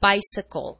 bicycle.